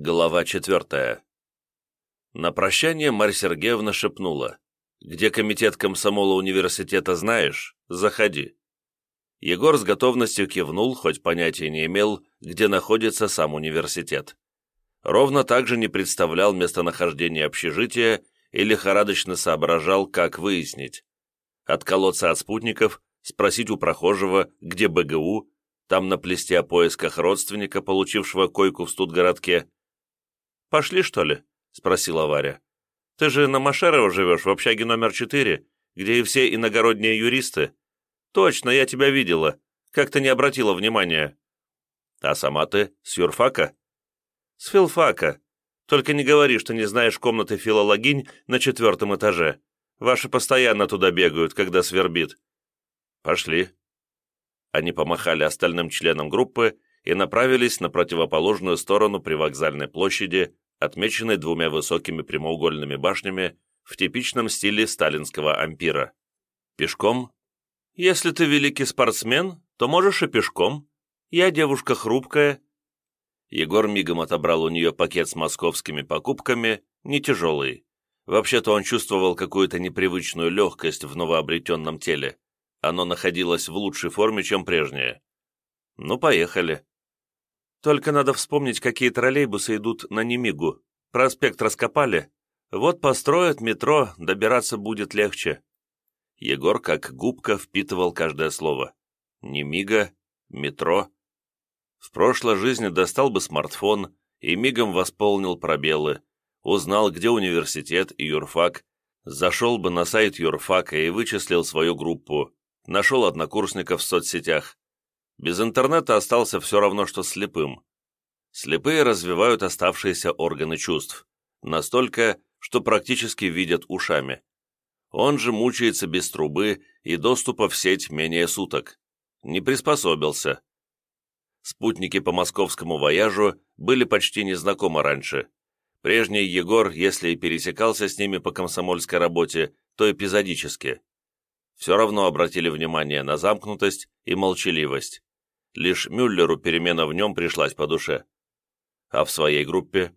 Глава четвертая. На прощание Марья Сергеевна шепнула. «Где комитет комсомола университета знаешь? Заходи». Егор с готовностью кивнул, хоть понятия не имел, где находится сам университет. Ровно так же не представлял местонахождение общежития и лихорадочно соображал, как выяснить. Отколоться от спутников, спросить у прохожего, где БГУ, там наплести о поисках родственника, получившего койку в студгородке, «Пошли, что ли?» — спросила Варя. «Ты же на Машерово живешь, в общаге номер четыре, где и все иногородние юристы. Точно, я тебя видела. Как ты не обратила внимания?» «А сама ты с юрфака?» «С филфака. Только не говори, что не знаешь комнаты филологинь на четвертом этаже. Ваши постоянно туда бегают, когда свербит». «Пошли». Они помахали остальным членам группы и направились на противоположную сторону привокзальной площади, отмеченной двумя высокими прямоугольными башнями в типичном стиле сталинского ампира. Пешком? Если ты великий спортсмен, то можешь и пешком. Я девушка хрупкая. Егор мигом отобрал у нее пакет с московскими покупками, не тяжелый. Вообще-то он чувствовал какую-то непривычную легкость в новообретенном теле. Оно находилось в лучшей форме, чем прежнее. Ну, поехали. Только надо вспомнить, какие троллейбусы идут на Немигу. Проспект раскопали. Вот построят метро, добираться будет легче». Егор, как губка, впитывал каждое слово. Немига, метро. В прошлой жизни достал бы смартфон и мигом восполнил пробелы, узнал, где университет и юрфак, зашел бы на сайт юрфака и вычислил свою группу, нашел однокурсников в соцсетях, без интернета остался все равно, что слепым. Слепые развивают оставшиеся органы чувств, настолько, что практически видят ушами. Он же мучается без трубы и доступа в сеть менее суток. Не приспособился. Спутники по московскому вояжу были почти незнакомы раньше. Прежний Егор, если и пересекался с ними по комсомольской работе, то эпизодически. Все равно обратили внимание на замкнутость и молчаливость. Лишь Мюллеру перемена в нем пришлась по душе. А в своей группе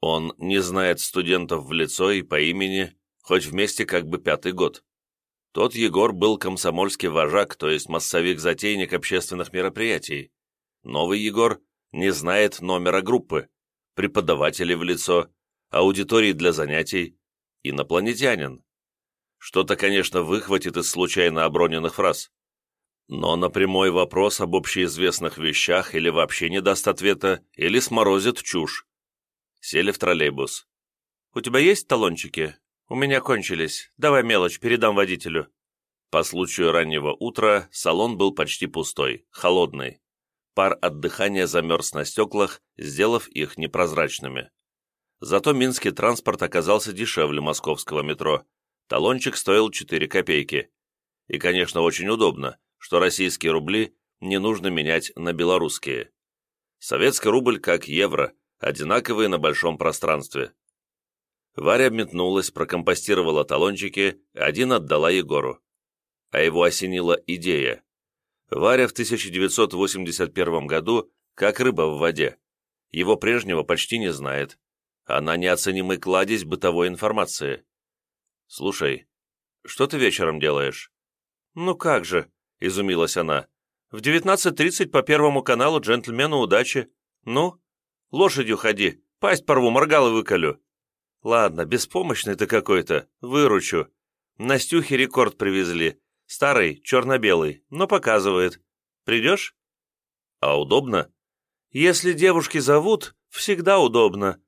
он не знает студентов в лицо и по имени, хоть вместе как бы пятый год. Тот Егор был комсомольский вожак, то есть массовик-затейник общественных мероприятий. Новый Егор не знает номера группы, преподавателей в лицо, аудитории для занятий, инопланетянин. Что-то, конечно, выхватит из случайно оброненных фраз. Но на прямой вопрос об общеизвестных вещах или вообще не даст ответа, или сморозит чушь. Сели в троллейбус. «У тебя есть талончики? У меня кончились. Давай мелочь, передам водителю». По случаю раннего утра салон был почти пустой, холодный. Пар от дыхания замерз на стеклах, сделав их непрозрачными. Зато минский транспорт оказался дешевле московского метро. Талончик стоил 4 копейки. И, конечно, очень удобно, что российские рубли не нужно менять на белорусские. Советский рубль, как евро, одинаковые на большом пространстве. Варя метнулась, прокомпостировала талончики, один отдала Егору. А его осенила идея. Варя в 1981 году как рыба в воде. Его прежнего почти не знает. Она неоценимый кладезь бытовой информации. «Слушай, что ты вечером делаешь?» «Ну как же», — изумилась она. «В 19.30 по Первому каналу джентльмену удачи. Ну, лошадью ходи, пасть порву, моргал и выколю». «Ладно, беспомощный ты какой-то, выручу. Настюхе рекорд привезли. Старый, черно-белый, но показывает. Придешь?» «А удобно?» «Если девушки зовут, всегда удобно».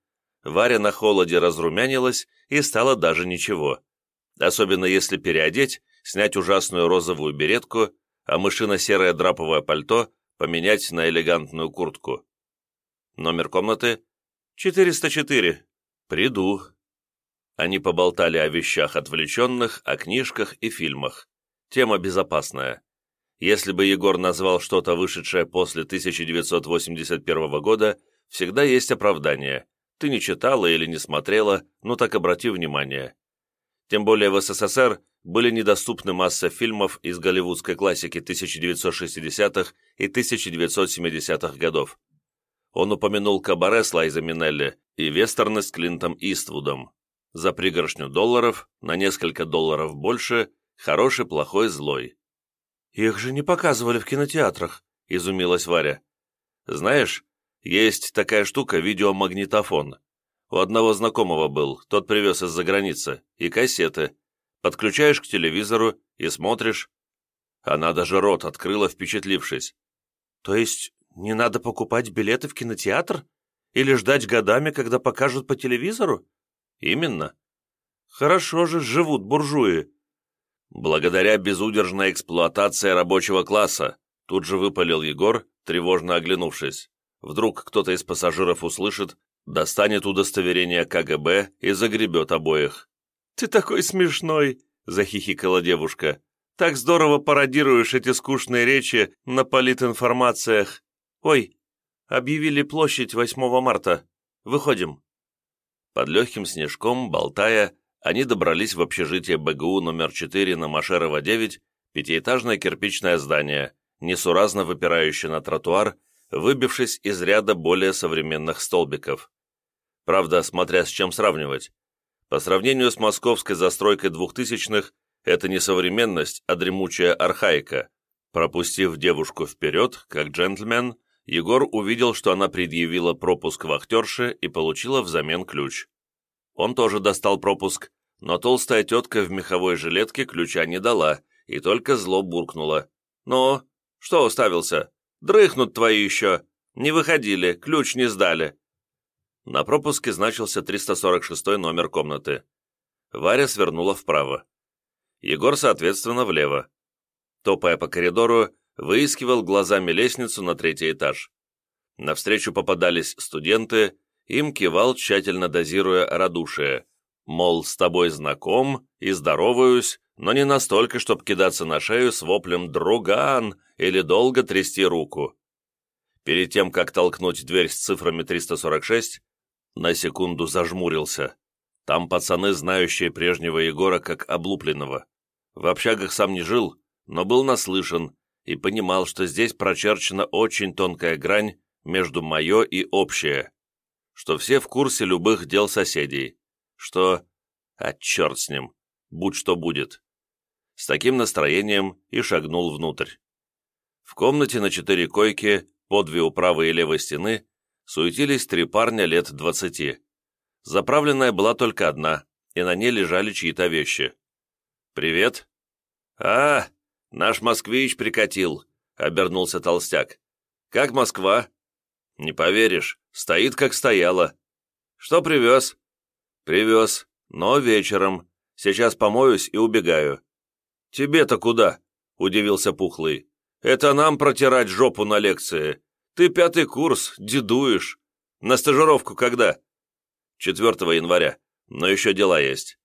Варя на холоде разрумянилась и стало даже ничего. Особенно если переодеть снять ужасную розовую беретку, а мышино-серое драповое пальто поменять на элегантную куртку. Номер комнаты? 404. Приду. Они поболтали о вещах отвлеченных, о книжках и фильмах. Тема безопасная. Если бы Егор назвал что-то вышедшее после 1981 года, всегда есть оправдание. Ты не читала или не смотрела, ну так обрати внимание. Тем более в СССР были недоступны масса фильмов из голливудской классики 1960-х и 1970-х годов. Он упомянул кабаре с Лайза Минелли и вестерны с Клинтом Иствудом. За пригоршню долларов, на несколько долларов больше, хороший, плохой, злой. «Их же не показывали в кинотеатрах», — изумилась Варя. «Знаешь, есть такая штука видеомагнитофон. У одного знакомого был, тот привез из-за границы, и кассеты. Подключаешь к телевизору и смотришь. Она даже рот открыла, впечатлившись. То есть не надо покупать билеты в кинотеатр? Или ждать годами, когда покажут по телевизору? Именно. Хорошо же живут буржуи. Благодаря безудержной эксплуатации рабочего класса, тут же выпалил Егор, тревожно оглянувшись. Вдруг кто-то из пассажиров услышит, достанет удостоверение КГБ и загребет обоих. «Ты такой смешной!» — захихикала девушка. «Так здорово пародируешь эти скучные речи на политинформациях. Ой, объявили площадь 8 марта. Выходим». Под легким снежком, болтая, они добрались в общежитие БГУ номер 4 на Машерова 9, пятиэтажное кирпичное здание, несуразно выпирающее на тротуар, выбившись из ряда более современных столбиков. Правда, смотря с чем сравнивать. По сравнению с московской застройкой двухтысячных, это не современность, а дремучая архаика. Пропустив девушку вперед, как джентльмен, Егор увидел, что она предъявила пропуск вахтерше и получила взамен ключ. Он тоже достал пропуск, но толстая тетка в меховой жилетке ключа не дала и только зло буркнула. «Ну, что уставился? Дрыхнут твои еще! Не выходили, ключ не сдали!» На пропуске значился 346 номер комнаты. Варя свернула вправо. Егор, соответственно, влево. Топая по коридору, выискивал глазами лестницу на третий этаж. Навстречу попадались студенты, им кивал, тщательно дозируя радушие. Мол, с тобой знаком и здороваюсь, но не настолько, чтобы кидаться на шею с воплем «Друган!» или долго трясти руку. Перед тем, как толкнуть дверь с цифрами 346, на секунду зажмурился. Там пацаны, знающие прежнего Егора как облупленного. В общагах сам не жил, но был наслышан, и понимал, что здесь прочерчена очень тонкая грань между мое и общее, что все в курсе любых дел соседей, что... А черт с ним, будь что будет. С таким настроением и шагнул внутрь. В комнате на четыре койки, по две у правой и левой стены, суетились три парня лет двадцати. Заправленная была только одна, и на ней лежали чьи-то вещи. «Привет!» «А, «Наш москвич прикатил», — обернулся толстяк. «Как Москва?» «Не поверишь, стоит как стояла». «Что привез?» «Привез, но вечером. Сейчас помоюсь и убегаю». «Тебе-то куда?» — удивился Пухлый. «Это нам протирать жопу на лекции. Ты пятый курс, дедуешь. На стажировку когда?» «4 января, но еще дела есть».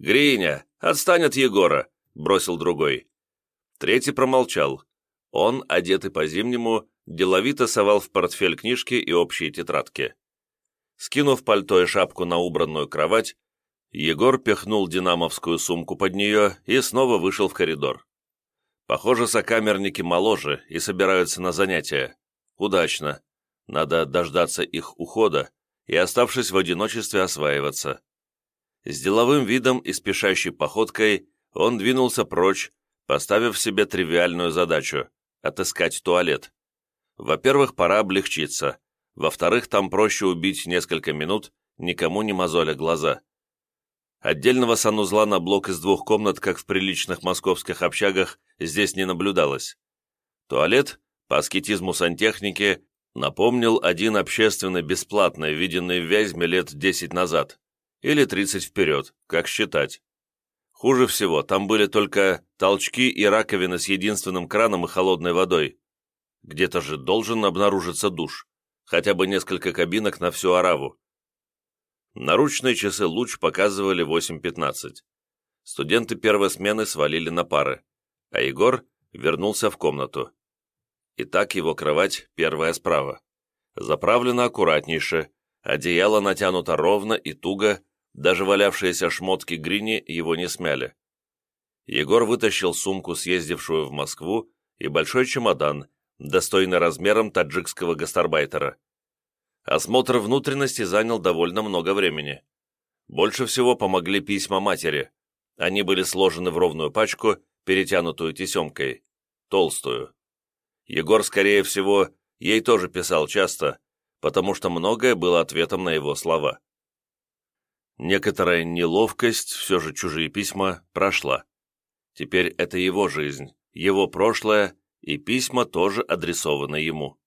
«Гриня, отстань от Егора», — бросил другой. Третий промолчал. Он, одетый по-зимнему, деловито совал в портфель книжки и общие тетрадки. Скинув пальто и шапку на убранную кровать, Егор пихнул динамовскую сумку под нее и снова вышел в коридор. Похоже, сокамерники моложе и собираются на занятия. Удачно. Надо дождаться их ухода и, оставшись в одиночестве, осваиваться. С деловым видом и спешащей походкой он двинулся прочь, поставив себе тривиальную задачу – отыскать туалет. Во-первых, пора облегчиться. Во-вторых, там проще убить несколько минут, никому не мозоля глаза. Отдельного санузла на блок из двух комнат, как в приличных московских общагах, здесь не наблюдалось. Туалет, по аскетизму сантехники, напомнил один общественный бесплатный, виденный в Вязьме лет 10 назад. Или 30 вперед, как считать. Хуже всего, там были только толчки и раковины с единственным краном и холодной водой. Где-то же должен обнаружиться душ. Хотя бы несколько кабинок на всю Араву. Наручные часы луч показывали 8.15. Студенты первой смены свалили на пары, а Егор вернулся в комнату. Итак, его кровать первая справа. Заправлена аккуратнейше, одеяло натянуто ровно и туго, даже валявшиеся шмотки Грини его не смяли. Егор вытащил сумку, съездившую в Москву, и большой чемодан, достойный размером таджикского гастарбайтера. Осмотр внутренности занял довольно много времени. Больше всего помогли письма матери. Они были сложены в ровную пачку, перетянутую тесемкой, толстую. Егор, скорее всего, ей тоже писал часто, потому что многое было ответом на его слова. Некоторая неловкость, все же чужие письма, прошла. Теперь это его жизнь, его прошлое, и письма тоже адресованы ему.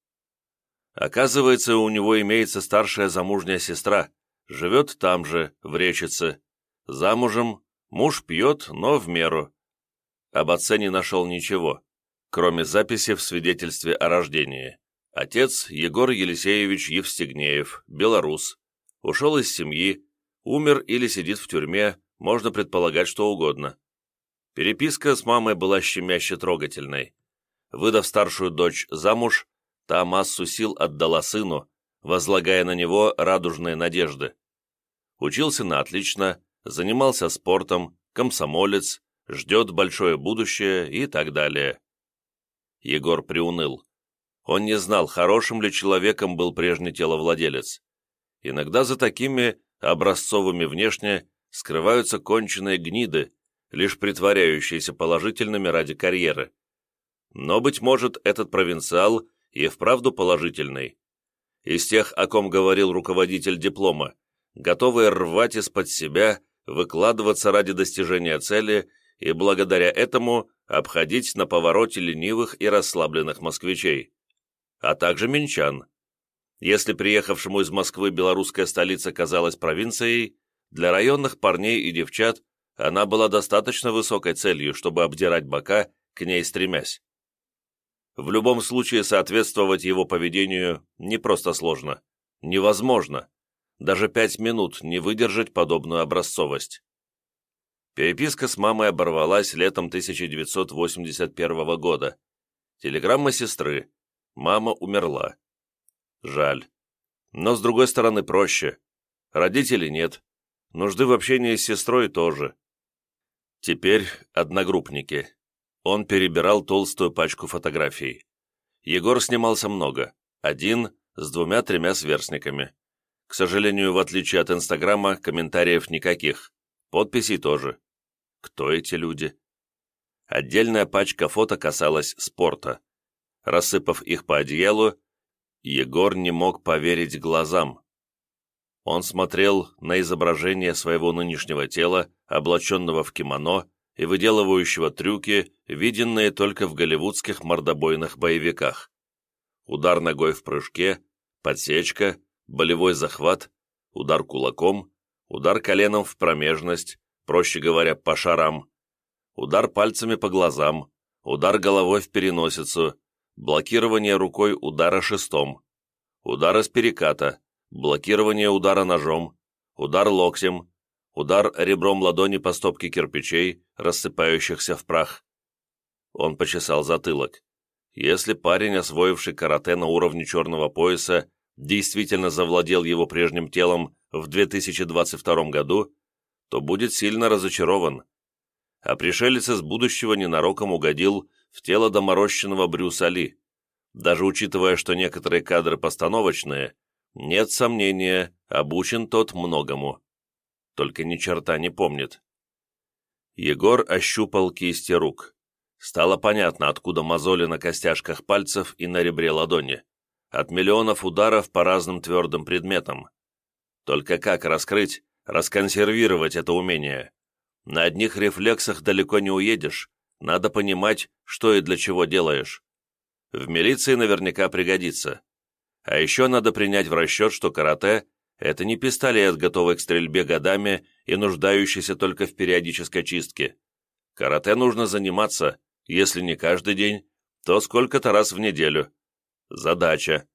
Оказывается, у него имеется старшая замужняя сестра, живет там же, в Речице. Замужем, муж пьет, но в меру. Об отце не нашел ничего, кроме записи в свидетельстве о рождении. Отец Егор Елисеевич Евстигнеев, белорус. Ушел из семьи, умер или сидит в тюрьме, можно предполагать что угодно. Переписка с мамой была щемяще трогательной. Выдав старшую дочь замуж, Та массу сил отдала сыну, возлагая на него радужные надежды. Учился на отлично, занимался спортом, комсомолец, ждет большое будущее и так далее. Егор приуныл. Он не знал, хорошим ли человеком был прежний теловладелец. Иногда за такими, образцовыми внешне, скрываются конченые гниды, лишь притворяющиеся положительными ради карьеры. Но, быть может, этот провинциал и вправду положительный. Из тех, о ком говорил руководитель диплома, готовые рвать из-под себя, выкладываться ради достижения цели и благодаря этому обходить на повороте ленивых и расслабленных москвичей, а также минчан. Если приехавшему из Москвы белорусская столица казалась провинцией, для районных парней и девчат она была достаточно высокой целью, чтобы обдирать бока, к ней стремясь. В любом случае соответствовать его поведению не просто сложно. Невозможно. Даже пять минут не выдержать подобную образцовость. Переписка с мамой оборвалась летом 1981 года. Телеграмма сестры. Мама умерла. Жаль. Но, с другой стороны, проще. Родителей нет. Нужды в общении с сестрой тоже. Теперь одногруппники. Он перебирал толстую пачку фотографий. Егор снимался много. Один, с двумя-тремя сверстниками. К сожалению, в отличие от Инстаграма, комментариев никаких. Подписей тоже. Кто эти люди? Отдельная пачка фото касалась спорта. Рассыпав их по одеялу, Егор не мог поверить глазам. Он смотрел на изображение своего нынешнего тела, облаченного в кимоно, и выделывающего трюки, виденные только в голливудских мордобойных боевиках. Удар ногой в прыжке, подсечка, болевой захват, удар кулаком, удар коленом в промежность, проще говоря, по шарам, удар пальцами по глазам, удар головой в переносицу, блокирование рукой удара шестом, удар из переката, блокирование удара ножом, удар локтем, удар ребром ладони по стопке кирпичей, рассыпающихся в прах. Он почесал затылок. Если парень, освоивший карате на уровне черного пояса, действительно завладел его прежним телом в 2022 году, то будет сильно разочарован. А пришелец из будущего ненароком угодил в тело доморощенного Брюса Ли. Даже учитывая, что некоторые кадры постановочные, нет сомнения, обучен тот многому только ни черта не помнит. Егор ощупал кисти рук. Стало понятно, откуда мозоли на костяшках пальцев и на ребре ладони. От миллионов ударов по разным твердым предметам. Только как раскрыть, расконсервировать это умение? На одних рефлексах далеко не уедешь, надо понимать, что и для чего делаешь. В милиции наверняка пригодится. А еще надо принять в расчет, что карате это не пистолет, готовый к стрельбе годами и нуждающийся только в периодической чистке. Карате нужно заниматься, если не каждый день, то сколько-то раз в неделю. Задача.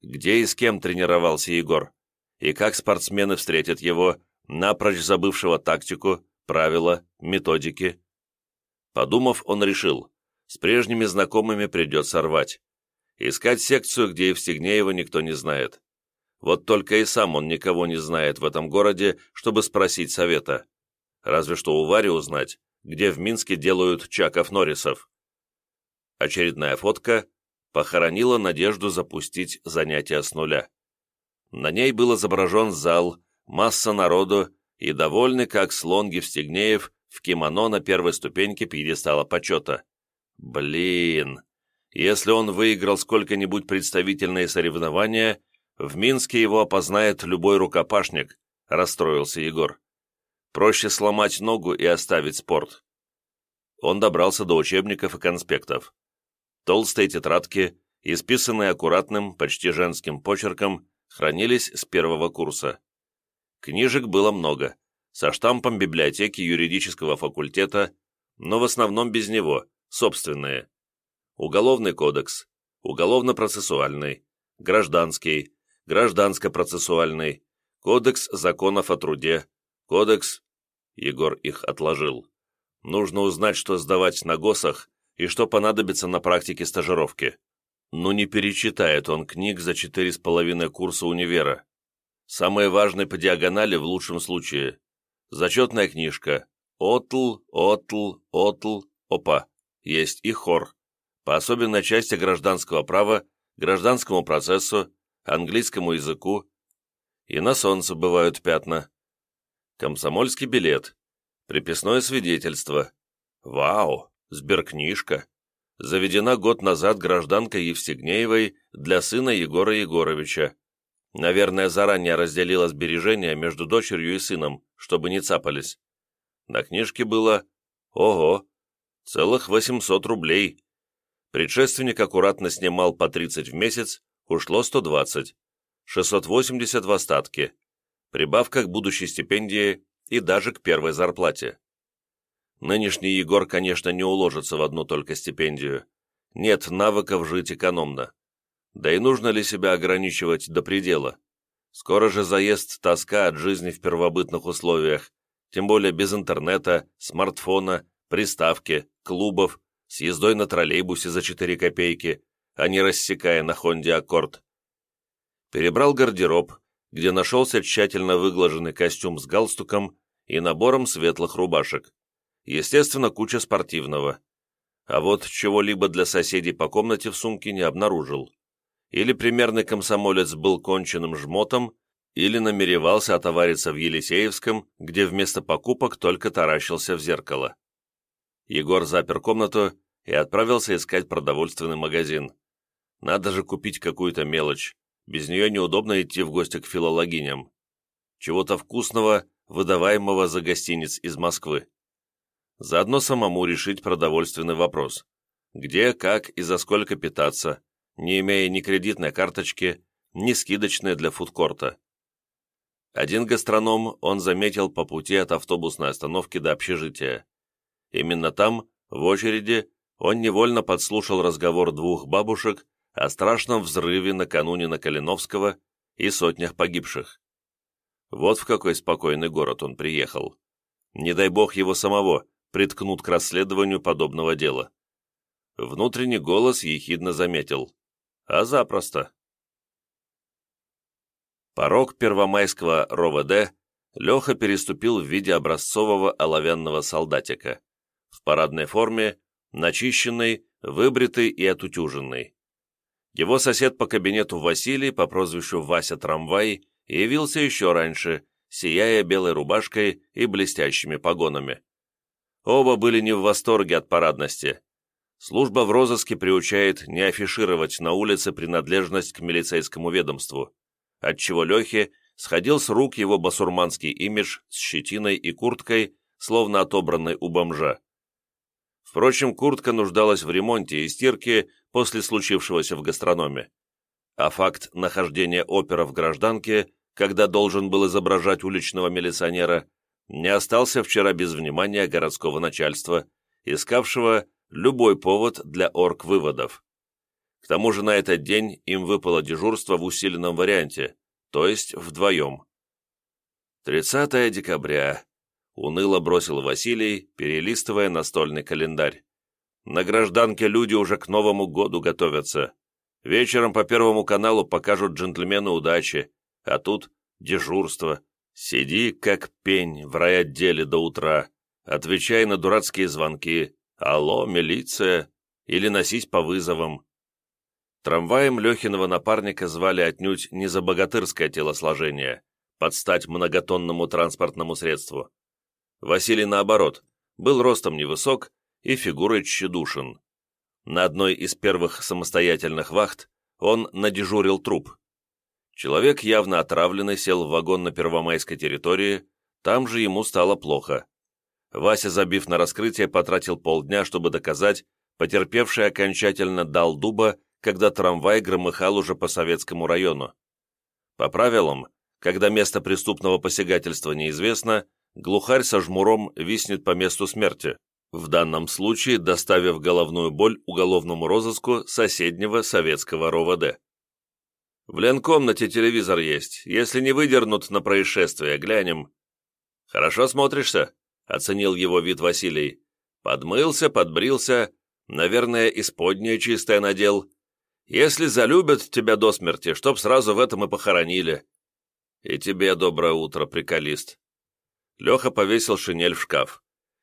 Где и с кем тренировался Егор? И как спортсмены встретят его, напрочь забывшего тактику, правила, методики? Подумав, он решил, с прежними знакомыми придется рвать. Искать секцию, где Евстигнеева никто не знает. Вот только и сам он никого не знает в этом городе, чтобы спросить совета. Разве что у Вари узнать, где в Минске делают Чаков-Норрисов. Очередная фотка похоронила надежду запустить занятия с нуля. На ней был изображен зал, масса народу и довольный, как слон Евстигнеев, в кимоно на первой ступеньке пьедестала почета. Блин, если он выиграл сколько-нибудь представительные соревнования, в Минске его опознает любой рукопашник, расстроился Егор. Проще сломать ногу и оставить спорт. Он добрался до учебников и конспектов. Толстые тетрадки, исписанные аккуратным, почти женским почерком, хранились с первого курса. Книжек было много, со штампом библиотеки юридического факультета, но в основном без него, собственные. Уголовный кодекс, уголовно-процессуальный, гражданский, гражданско-процессуальный, кодекс законов о труде, кодекс... Егор их отложил. Нужно узнать, что сдавать на ГОСах и что понадобится на практике стажировки. Ну не перечитает он книг за четыре с половиной курса универа. Самые важные по диагонали в лучшем случае. Зачетная книжка. Отл, отл, отл, опа. Есть и хор по особенной части гражданского права, гражданскому процессу, английскому языку. И на солнце бывают пятна. Комсомольский билет, приписное свидетельство. Вау, сберкнижка. Заведена год назад гражданкой Евстигнеевой для сына Егора Егоровича. Наверное, заранее разделила сбережения между дочерью и сыном, чтобы не цапались. На книжке было, ого, целых 800 рублей. Предшественник аккуратно снимал по 30 в месяц, ушло 120, 680 в остатке, прибавка к будущей стипендии и даже к первой зарплате. Нынешний Егор, конечно, не уложится в одну только стипендию. Нет навыков жить экономно. Да и нужно ли себя ограничивать до предела? Скоро же заест тоска от жизни в первобытных условиях, тем более без интернета, смартфона, приставки, клубов, с ездой на троллейбусе за 4 копейки, а не рассекая на Хонде Аккорд. Перебрал гардероб, где нашелся тщательно выглаженный костюм с галстуком и набором светлых рубашек. Естественно, куча спортивного. А вот чего-либо для соседей по комнате в сумке не обнаружил. Или примерный комсомолец был конченным жмотом, или намеревался отовариться в Елисеевском, где вместо покупок только таращился в зеркало. Егор запер комнату и отправился искать продовольственный магазин. Надо же купить какую-то мелочь. Без нее неудобно идти в гости к филологиням. Чего-то вкусного, выдаваемого за гостиниц из Москвы. Заодно самому решить продовольственный вопрос. Где, как и за сколько питаться, не имея ни кредитной карточки, ни скидочной для фудкорта. Один гастроном он заметил по пути от автобусной остановки до общежития. Именно там, в очереди, он невольно подслушал разговор двух бабушек о страшном взрыве накануне на Калиновского и сотнях погибших. Вот в какой спокойный город он приехал. Не дай бог его самого приткнут к расследованию подобного дела. Внутренний голос ехидно заметил. А запросто. Порог первомайского РОВД Леха переступил в виде образцового оловянного солдатика в парадной форме, начищенный, выбритый и отутюженный. Его сосед по кабинету Василий по прозвищу Вася Трамвай явился еще раньше, сияя белой рубашкой и блестящими погонами. Оба были не в восторге от парадности. Служба в розыске приучает не афишировать на улице принадлежность к милицейскому ведомству, отчего Лехе сходил с рук его басурманский имидж с щетиной и курткой, словно отобранной у бомжа. Впрочем, куртка нуждалась в ремонте и стирке после случившегося в гастрономе. А факт нахождения опера в гражданке, когда должен был изображать уличного милиционера, не остался вчера без внимания городского начальства, искавшего любой повод для орг-выводов. К тому же на этот день им выпало дежурство в усиленном варианте, то есть вдвоем. 30 декабря, Уныло бросил Василий, перелистывая настольный календарь. На гражданке люди уже к Новому году готовятся. Вечером по Первому каналу покажут джентльмену удачи, а тут дежурство. Сиди, как пень, в райотделе до утра. Отвечай на дурацкие звонки. Алло, милиция. Или носись по вызовам. Трамваем Лехиного напарника звали отнюдь не за богатырское телосложение, под стать многотонному транспортному средству. Василий, наоборот, был ростом невысок и фигурой тщедушен. На одной из первых самостоятельных вахт он надежурил труп. Человек, явно отравленный, сел в вагон на Первомайской территории, там же ему стало плохо. Вася, забив на раскрытие, потратил полдня, чтобы доказать, потерпевший окончательно дал дуба, когда трамвай громыхал уже по советскому району. По правилам, когда место преступного посягательства неизвестно, глухарь со жмуром виснет по месту смерти, в данном случае доставив головную боль уголовному розыску соседнего советского РОВД. В ленкомнате телевизор есть, если не выдернут на происшествие, глянем. Хорошо смотришься? оценил его вид Василий. Подмылся, подбрился, наверное, исподнее чистое надел. Если залюбят тебя до смерти, чтоб сразу в этом и похоронили. И тебе доброе утро, приколист. Леха повесил шинель в шкаф.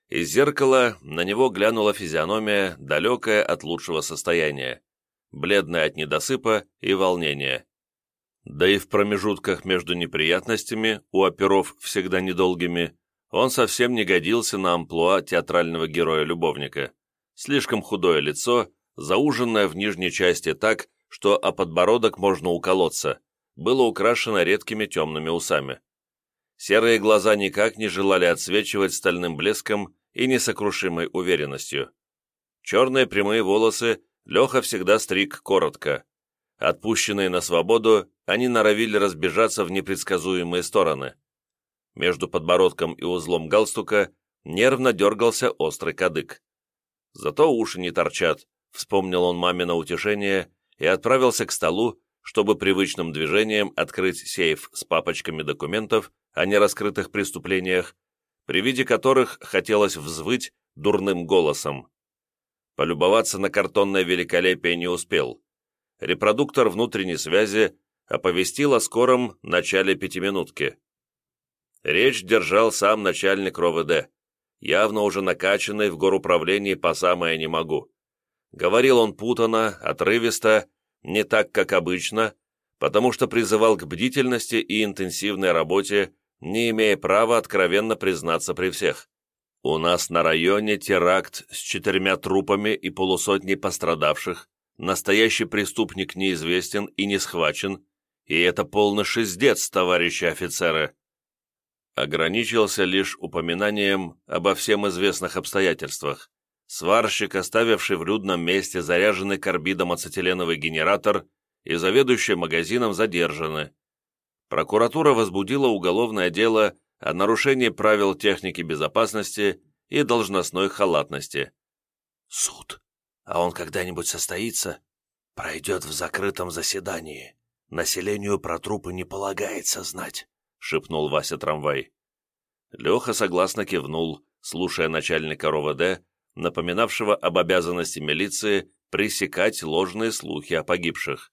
Из зеркала на него глянула физиономия, далекая от лучшего состояния, бледная от недосыпа и волнения. Да и в промежутках между неприятностями, у оперов всегда недолгими, он совсем не годился на амплуа театрального героя-любовника. Слишком худое лицо, зауженное в нижней части так, что о подбородок можно уколоться, было украшено редкими темными усами. Серые глаза никак не желали отсвечивать стальным блеском и несокрушимой уверенностью. Черные прямые волосы Леха всегда стриг коротко. Отпущенные на свободу, они норовили разбежаться в непредсказуемые стороны. Между подбородком и узлом галстука нервно дергался острый кадык. Зато уши не торчат, вспомнил он мамино утешение и отправился к столу, чтобы привычным движением открыть сейф с папочками документов о нераскрытых преступлениях, при виде которых хотелось взвыть дурным голосом. Полюбоваться на картонное великолепие не успел. Репродуктор внутренней связи оповестил о скором начале пятиминутки. Речь держал сам начальник РОВД, явно уже накачанный в горуправлении по самое не могу. Говорил он путано, отрывисто, не так, как обычно, потому что призывал к бдительности и интенсивной работе, не имея права откровенно признаться при всех. У нас на районе теракт с четырьмя трупами и полусотней пострадавших, настоящий преступник неизвестен и не схвачен, и это полный шиздец, товарищи офицеры ограничился лишь упоминанием обо всем известных обстоятельствах. Сварщик, оставивший в людном месте заряженный карбидом ацетиленовый генератор, и заведующий магазином задержаны. Прокуратура возбудила уголовное дело о нарушении правил техники безопасности и должностной халатности. «Суд, а он когда-нибудь состоится?» «Пройдет в закрытом заседании. Населению про трупы не полагается знать» шепнул Вася трамвай. Леха согласно кивнул, слушая начальника РОВД, напоминавшего об обязанности милиции пресекать ложные слухи о погибших.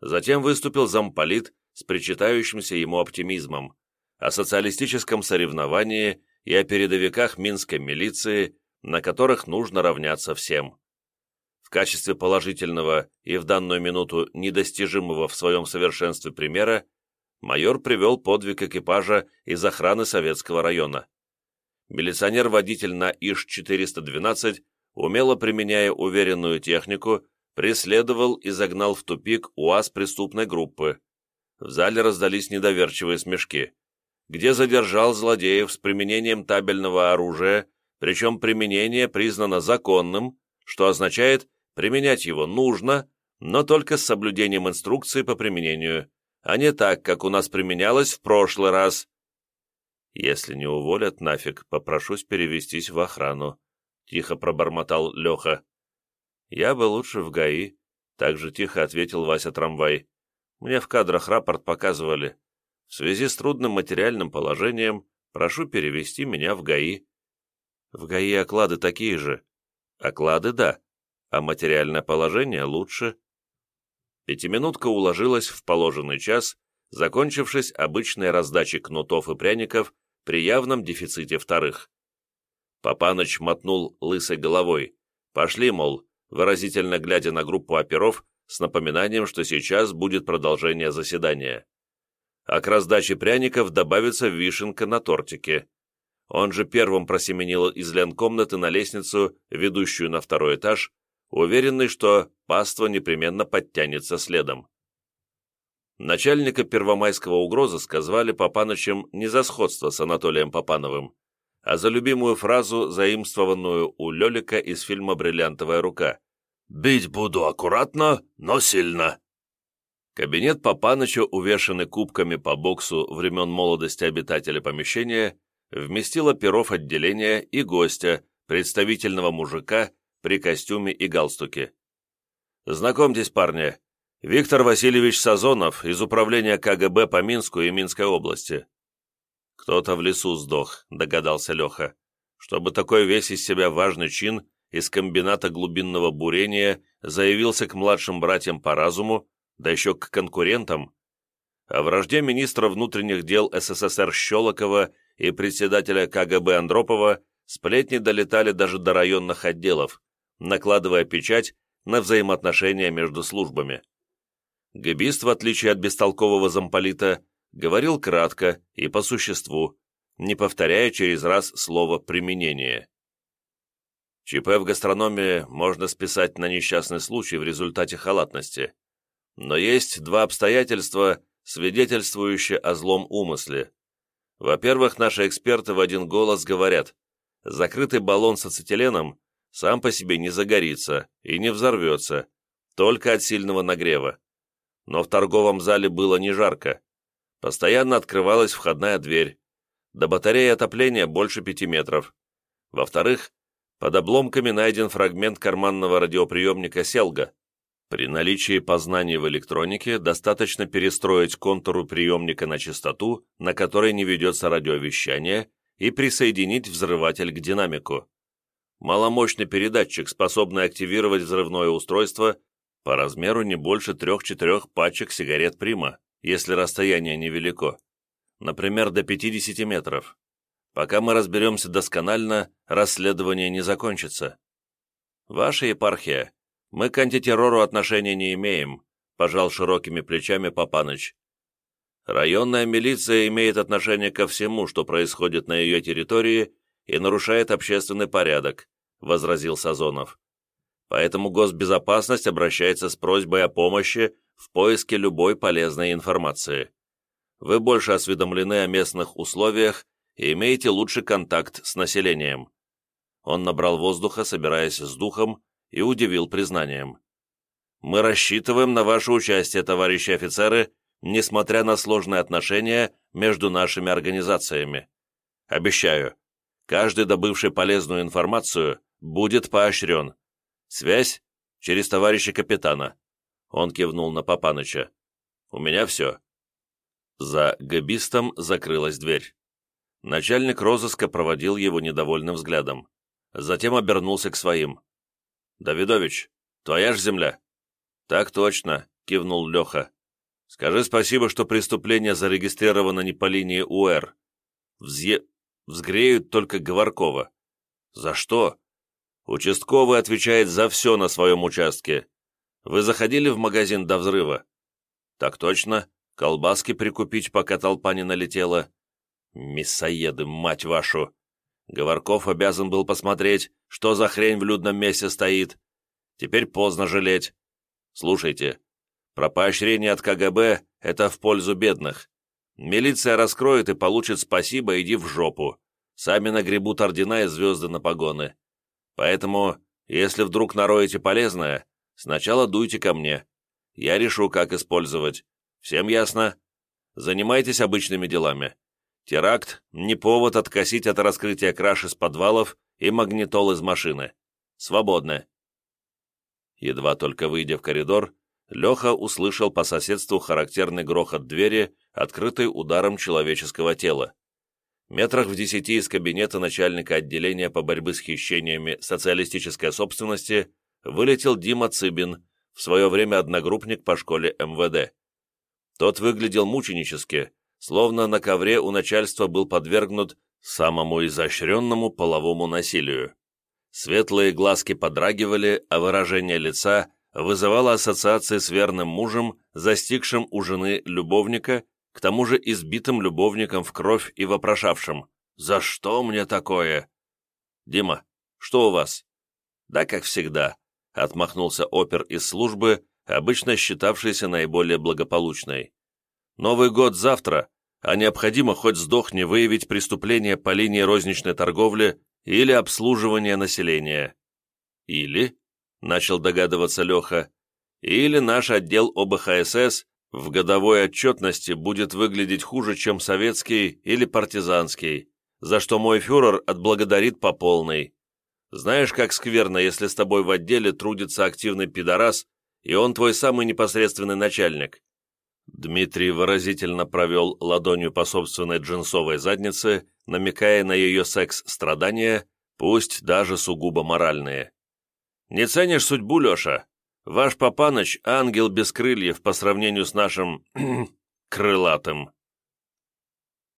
Затем выступил замполит с причитающимся ему оптимизмом о социалистическом соревновании и о передовиках минской милиции, на которых нужно равняться всем. В качестве положительного и в данную минуту недостижимого в своем совершенстве примера майор привел подвиг экипажа из охраны Советского района. Милиционер-водитель на ИЖ-412, умело применяя уверенную технику, преследовал и загнал в тупик УАЗ преступной группы. В зале раздались недоверчивые смешки. Где задержал злодеев с применением табельного оружия, причем применение признано законным, что означает, применять его нужно, но только с соблюдением инструкции по применению а не так, как у нас применялось в прошлый раз. Если не уволят нафиг, попрошусь перевестись в охрану, — тихо пробормотал Леха. Я бы лучше в ГАИ, — так же тихо ответил Вася трамвай. Мне в кадрах рапорт показывали. В связи с трудным материальным положением прошу перевести меня в ГАИ. В ГАИ оклады такие же. Оклады — да, а материальное положение лучше. Пятиминутка уложилась в положенный час, закончившись обычной раздачей кнутов и пряников при явном дефиците вторых. Папаныч мотнул лысой головой. «Пошли, мол», выразительно глядя на группу оперов, с напоминанием, что сейчас будет продолжение заседания. А к раздаче пряников добавится вишенка на тортике. Он же первым просеменил из ленкомнаты на лестницу, ведущую на второй этаж, уверенный, что паства непременно подтянется следом. Начальника Первомайского угрозыска звали Папанычем не за сходство с Анатолием Папановым, а за любимую фразу, заимствованную у Лелика из фильма «Бриллиантовая рука». «Бить буду аккуратно, но сильно». Кабинет Папаныча, увешанный кубками по боксу времен молодости обитателя помещения, вместил оперов отделения и гостя, представительного мужика при костюме и галстуке. «Знакомьтесь, парни, Виктор Васильевич Сазонов из управления КГБ по Минску и Минской области». «Кто-то в лесу сдох», — догадался Леха. «Чтобы такой весь из себя важный чин из комбината глубинного бурения заявился к младшим братьям по разуму, да еще к конкурентам, о вражде министра внутренних дел СССР Щелокова и председателя КГБ Андропова сплетни долетали даже до районных отделов, накладывая печать на взаимоотношения между службами. Габист, в отличие от бестолкового замполита, говорил кратко и по существу, не повторяя через раз слово «применение». ЧП в гастрономии можно списать на несчастный случай в результате халатности. Но есть два обстоятельства, свидетельствующие о злом умысле. Во-первых, наши эксперты в один голос говорят, закрытый баллон с ацетиленом сам по себе не загорится и не взорвется, только от сильного нагрева. Но в торговом зале было не жарко. Постоянно открывалась входная дверь. До батареи отопления больше пяти метров. Во-вторых, под обломками найден фрагмент карманного радиоприемника «Селга», при наличии познаний в электронике достаточно перестроить контуру приемника на частоту, на которой не ведется радиовещание, и присоединить взрыватель к динамику. Маломощный передатчик, способный активировать взрывное устройство по размеру не больше 3-4 пачек сигарет Прима, если расстояние невелико, например, до 50 метров. Пока мы разберемся досконально, расследование не закончится. Ваша епархия «Мы к антитеррору отношения не имеем», — пожал широкими плечами Папаныч. «Районная милиция имеет отношение ко всему, что происходит на ее территории и нарушает общественный порядок», — возразил Сазонов. «Поэтому госбезопасность обращается с просьбой о помощи в поиске любой полезной информации. Вы больше осведомлены о местных условиях и имеете лучший контакт с населением». Он набрал воздуха, собираясь с духом, и удивил признанием. «Мы рассчитываем на ваше участие, товарищи офицеры, несмотря на сложные отношения между нашими организациями. Обещаю, каждый добывший полезную информацию будет поощрен. Связь через товарища капитана». Он кивнул на Папаныча. «У меня все». За габистом закрылась дверь. Начальник розыска проводил его недовольным взглядом. Затем обернулся к своим. «Давидович, твоя ж земля?» «Так точно», — кивнул Леха. «Скажи спасибо, что преступление зарегистрировано не по линии УР. Взъе... Взгреют только Говоркова». «За что?» «Участковый отвечает за все на своем участке. Вы заходили в магазин до взрыва?» «Так точно. Колбаски прикупить, пока толпа не налетела». «Мясоеды, мать вашу!» Говорков обязан был посмотреть, что за хрень в людном месте стоит. Теперь поздно жалеть. Слушайте, про поощрение от КГБ – это в пользу бедных. Милиция раскроет и получит спасибо, иди в жопу. Сами нагребут ордена и звезды на погоны. Поэтому, если вдруг нароете полезное, сначала дуйте ко мне. Я решу, как использовать. Всем ясно? Занимайтесь обычными делами. Теракт – не повод откосить от раскрытия краж из подвалов и магнитол из машины. Свободны. Едва только выйдя в коридор, Леха услышал по соседству характерный грохот двери, открытой ударом человеческого тела. Метрах в десяти из кабинета начальника отделения по борьбе с хищениями социалистической собственности вылетел Дима Цыбин, в свое время одногруппник по школе МВД. Тот выглядел мученически, словно на ковре у начальства был подвергнут самому изощренному половому насилию. Светлые глазки подрагивали, а выражение лица вызывало ассоциации с верным мужем, застигшим у жены любовника, к тому же избитым любовником в кровь и вопрошавшим «За что мне такое?» «Дима, что у вас?» «Да, как всегда», — отмахнулся опер из службы, обычно считавшийся наиболее благополучной. «Новый год завтра, а необходимо хоть сдохни выявить преступление по линии розничной торговли или обслуживания населения». «Или?» — начал догадываться Леха. «Или наш отдел ОБХСС в годовой отчетности будет выглядеть хуже, чем советский или партизанский, за что мой фюрер отблагодарит по полной. Знаешь, как скверно, если с тобой в отделе трудится активный пидорас, и он твой самый непосредственный начальник». Дмитрий выразительно провел ладонью по собственной джинсовой заднице, намекая на ее секс-страдания, пусть даже сугубо моральные. «Не ценишь судьбу, Леша? Ваш Папаныч — ангел без крыльев по сравнению с нашим... крылатым».